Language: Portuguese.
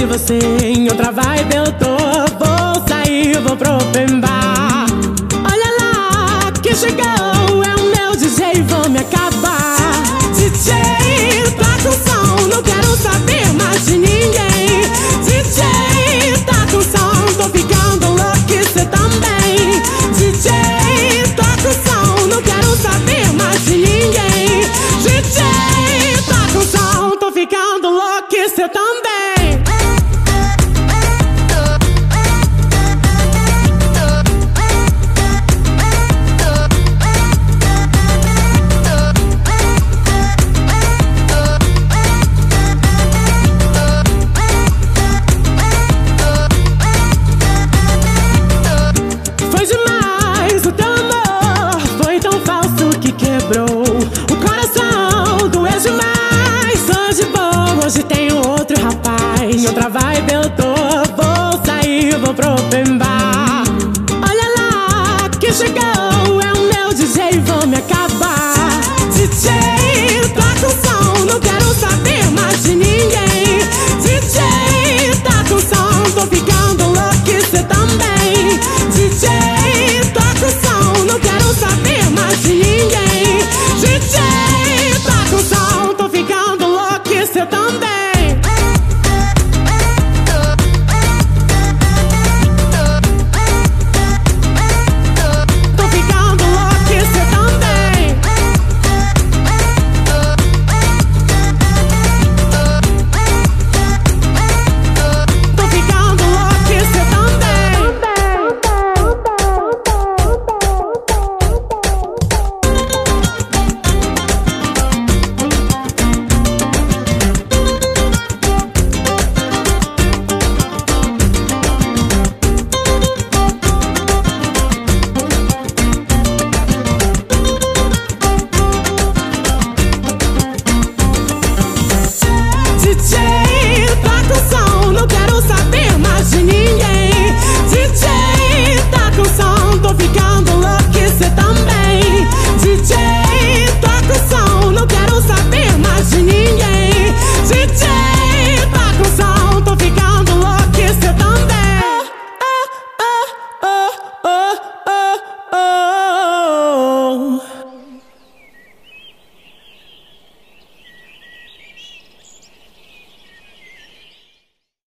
você Em outra vibe eu tô. Vou sair, vou pro open bar Olha lá, que chegou É o meu DJ, vou me acabar quebrou o coração, doeu demais. Hoje vou, hoje tem outro rapaz. Em outra vibe eu tô, vou sair, vou pro open bar. Olha lá, que chegou.